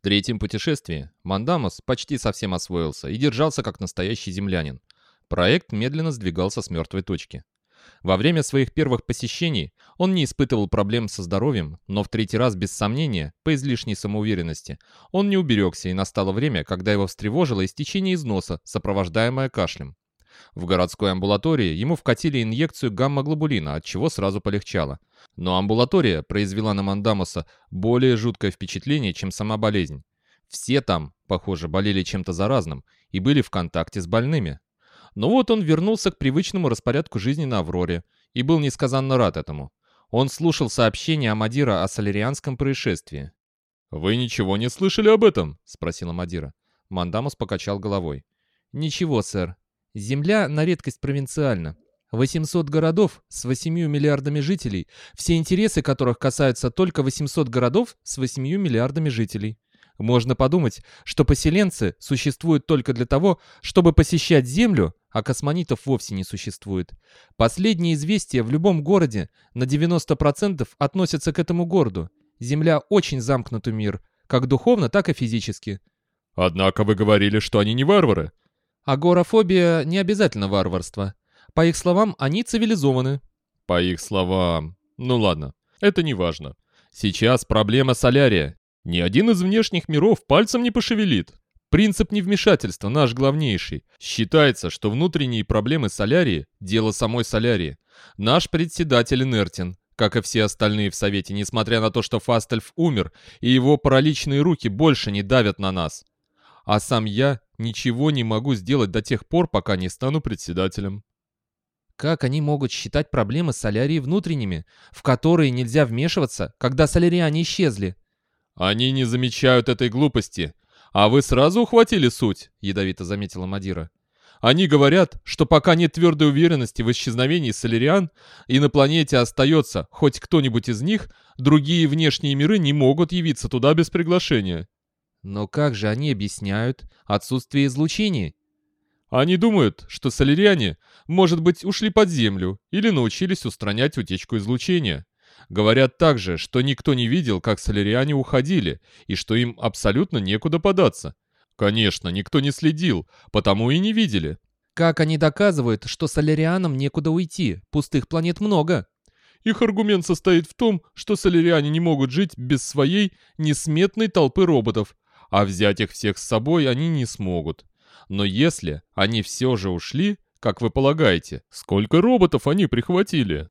В третьем путешествии Мандамус почти совсем освоился и держался как настоящий землянин. Проект медленно сдвигался с мертвой точки. Во время своих первых посещений он не испытывал проблем со здоровьем, но в третий раз, без сомнения, по излишней самоуверенности, он не уберегся, и настало время, когда его встревожило истечение из носа, сопровождаемое кашлем. В городской амбулатории ему вкатили инъекцию гамма-глобулина, от чего сразу полегчало. Но амбулатория произвела на Мандамуса более жуткое впечатление, чем сама болезнь. Все там, похоже, болели чем-то заразным и были в контакте с больными. Но вот он вернулся к привычному распорядку жизни на Авроре и был несказанно рад этому. Он слушал сообщения Амадира о солярианском происшествии. «Вы ничего не слышали об этом?» — спросила Амадира. Мандамус покачал головой. «Ничего, сэр. Земля на редкость провинциальна. 800 городов с 8 миллиардами жителей, все интересы которых касаются только 800 городов с 8 миллиардами жителей. Можно подумать, что поселенцы существуют только для того, чтобы посещать Землю, а космонитов вовсе не существует. Последние известия в любом городе на 90% относятся к этому городу. Земля очень замкнутый мир, как духовно, так и физически. Однако вы говорили, что они не варвары. Агорафобия не обязательно варварство. По их словам, они цивилизованы. По их словам... Ну ладно, это не важно. Сейчас проблема солярия. Ни один из внешних миров пальцем не пошевелит. Принцип невмешательства наш главнейший. Считается, что внутренние проблемы солярии – дело самой солярии. Наш председатель инертен, как и все остальные в Совете, несмотря на то, что Фастельф умер, и его параличные руки больше не давят на нас. А сам я ничего не могу сделать до тех пор, пока не стану председателем. Как они могут считать проблемы солярии внутренними, в которые нельзя вмешиваться, когда соляриане исчезли? Они не замечают этой глупости. А вы сразу ухватили суть, ядовито заметила Мадира. Они говорят, что пока нет твердой уверенности в исчезновении соляриан, и на планете остается хоть кто-нибудь из них, другие внешние миры не могут явиться туда без приглашения. Но как же они объясняют отсутствие излучения? Они думают, что соляриане, может быть, ушли под землю или научились устранять утечку излучения. Говорят также, что никто не видел, как соляриане уходили, и что им абсолютно некуда податься. Конечно, никто не следил, потому и не видели. Как они доказывают, что солярианам некуда уйти? Пустых планет много. Их аргумент состоит в том, что соляриане не могут жить без своей несметной толпы роботов, а взять их всех с собой они не смогут. Но если они все же ушли, как вы полагаете, сколько роботов они прихватили?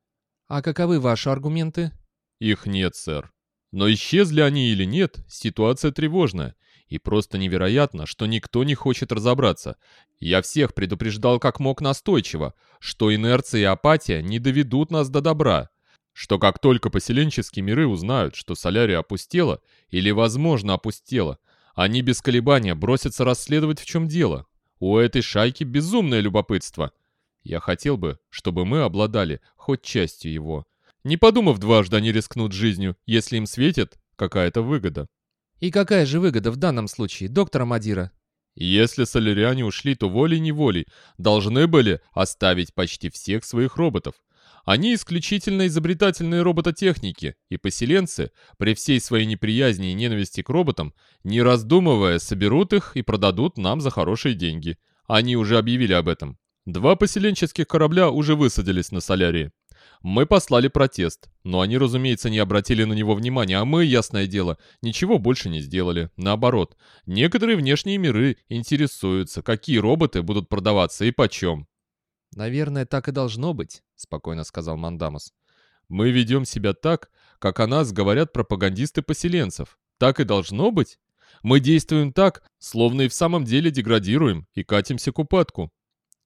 А каковы ваши аргументы? Их нет, сэр. Но исчезли они или нет, ситуация тревожная. И просто невероятно, что никто не хочет разобраться. Я всех предупреждал как мог настойчиво, что инерция и апатия не доведут нас до добра. Что как только поселенческие миры узнают, что Солярия опустела, или, возможно, опустела, они без колебания бросятся расследовать в чем дело. У этой шайки безумное любопытство. Я хотел бы, чтобы мы обладали хоть частью его. Не подумав дважды, они рискнут жизнью, если им светит какая-то выгода. И какая же выгода в данном случае, доктор Мадира? Если соляриане ушли, то волей-неволей должны были оставить почти всех своих роботов. Они исключительно изобретательные робототехники, и поселенцы, при всей своей неприязни и ненависти к роботам, не раздумывая, соберут их и продадут нам за хорошие деньги. Они уже объявили об этом. Два поселенческих корабля уже высадились на Солярии. Мы послали протест, но они, разумеется, не обратили на него внимания, а мы, ясное дело, ничего больше не сделали. Наоборот, некоторые внешние миры интересуются, какие роботы будут продаваться и почем. «Наверное, так и должно быть», — спокойно сказал Мандамус. «Мы ведем себя так, как о нас говорят пропагандисты поселенцев. Так и должно быть? Мы действуем так, словно и в самом деле деградируем и катимся к упадку».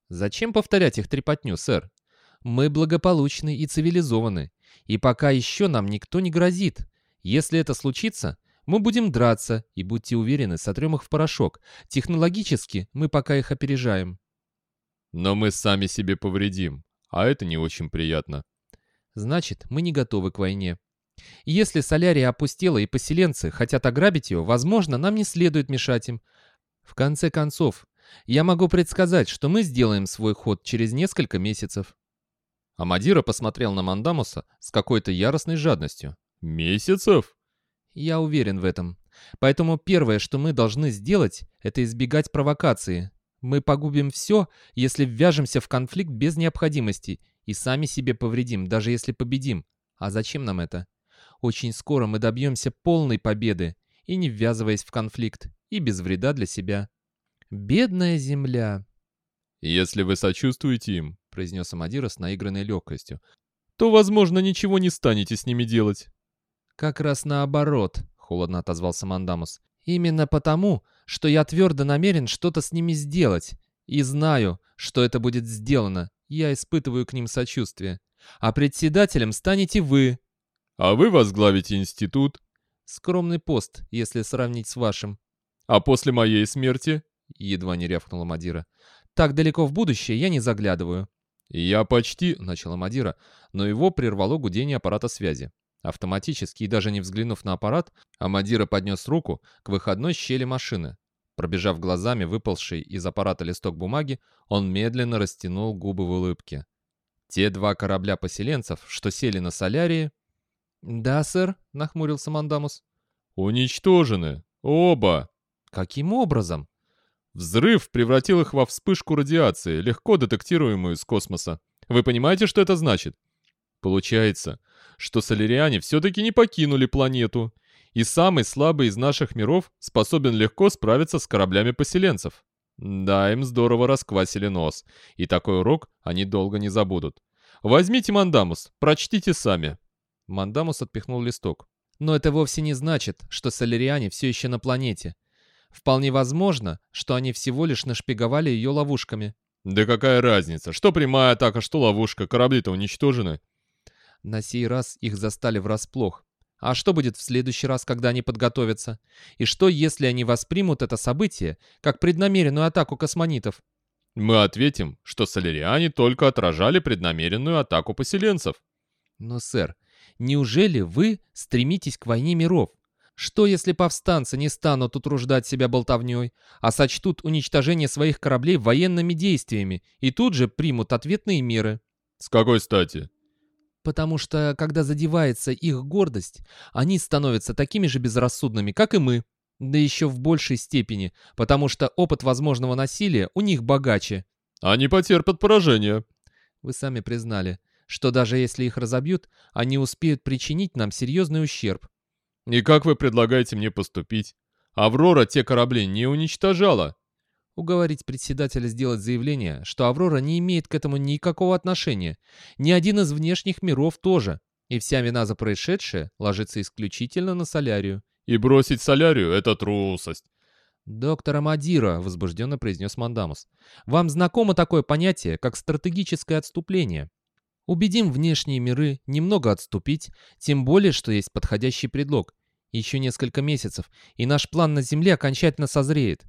«Зачем повторять их трепотню, сэр? Мы благополучны и цивилизованы, и пока еще нам никто не грозит. Если это случится, мы будем драться, и будьте уверены, сотрем их в порошок. Технологически мы пока их опережаем». Но мы сами себе повредим, а это не очень приятно. Значит, мы не готовы к войне. Если Солярия опустела и поселенцы хотят ограбить ее, возможно, нам не следует мешать им. В конце концов, я могу предсказать, что мы сделаем свой ход через несколько месяцев. Амадира посмотрел на Мандамуса с какой-то яростной жадностью. «Месяцев?» «Я уверен в этом. Поэтому первое, что мы должны сделать, это избегать провокации. Мы погубим все, если ввяжемся в конфликт без необходимости и сами себе повредим, даже если победим. А зачем нам это? Очень скоро мы добьемся полной победы, и не ввязываясь в конфликт, и без вреда для себя. Бедная земля. «Если вы сочувствуете им», — произнес Амадира с наигранной легкостью, то, возможно, ничего не станете с ними делать. «Как раз наоборот», — холодно отозвался Мандамус. «Именно потому, что я твердо намерен что-то с ними сделать, и знаю, что это будет сделано, я испытываю к ним сочувствие. А председателем станете вы». «А вы возглавите институт?» «Скромный пост, если сравнить с вашим». «А после моей смерти?» — едва не рявкнула Мадира. «Так далеко в будущее я не заглядываю». «Я почти...» — начала Мадира, но его прервало гудение аппарата связи. Автоматически и даже не взглянув на аппарат, Амадира поднес руку к выходной щели машины. Пробежав глазами выпалший из аппарата листок бумаги, он медленно растянул губы в улыбке. Те два корабля поселенцев, что сели на солярии... «Да, сэр», — нахмурился Мандамус. «Уничтожены. Оба». «Каким образом?» Взрыв превратил их во вспышку радиации, легко детектируемую из космоса. Вы понимаете, что это значит? Получается, что соляриане все-таки не покинули планету, и самый слабый из наших миров способен легко справиться с кораблями поселенцев. Да, им здорово расквасили нос, и такой урок они долго не забудут. Возьмите Мандамус, прочтите сами. Мандамус отпихнул листок. Но это вовсе не значит, что соляриане все еще на планете. Вполне возможно, что они всего лишь нашпиговали ее ловушками. Да какая разница, что прямая атака, что ловушка, корабли-то уничтожены. На сей раз их застали врасплох. А что будет в следующий раз, когда они подготовятся? И что, если они воспримут это событие как преднамеренную атаку космонитов? Мы ответим, что соляриане только отражали преднамеренную атаку поселенцев. Но, сэр, неужели вы стремитесь к войне миров? Что, если повстанцы не станут утруждать себя болтовней, а сочтут уничтожение своих кораблей военными действиями и тут же примут ответные меры? С какой стати? Потому что, когда задевается их гордость, они становятся такими же безрассудными, как и мы. Да еще в большей степени, потому что опыт возможного насилия у них богаче. Они потерпят поражение. Вы сами признали, что даже если их разобьют, они успеют причинить нам серьезный ущерб. И как вы предлагаете мне поступить? Аврора те корабли не уничтожала уговорить председателя сделать заявление, что Аврора не имеет к этому никакого отношения, ни один из внешних миров тоже, и вся вина за происшедшее ложится исключительно на Солярию. И бросить Солярию — это трусость. «Доктор Амадира», — возбужденно произнес Мандамус, — «вам знакомо такое понятие, как стратегическое отступление? Убедим внешние миры немного отступить, тем более, что есть подходящий предлог. Еще несколько месяцев, и наш план на Земле окончательно созреет.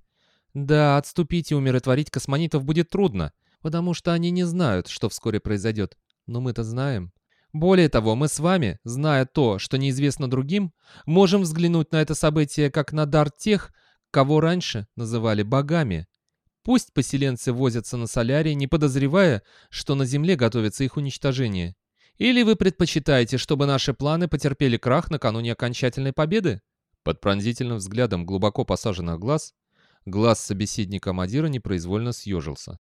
Да, отступить и умиротворить космонитов будет трудно, потому что они не знают, что вскоре произойдет. Но мы-то знаем. Более того, мы с вами, зная то, что неизвестно другим, можем взглянуть на это событие как на дар тех, кого раньше называли богами. Пусть поселенцы возятся на Соляре, не подозревая, что на Земле готовится их уничтожение. Или вы предпочитаете, чтобы наши планы потерпели крах накануне окончательной победы? Под пронзительным взглядом глубоко посаженных глаз Глаз собеседника Мадира непроизвольно съежился.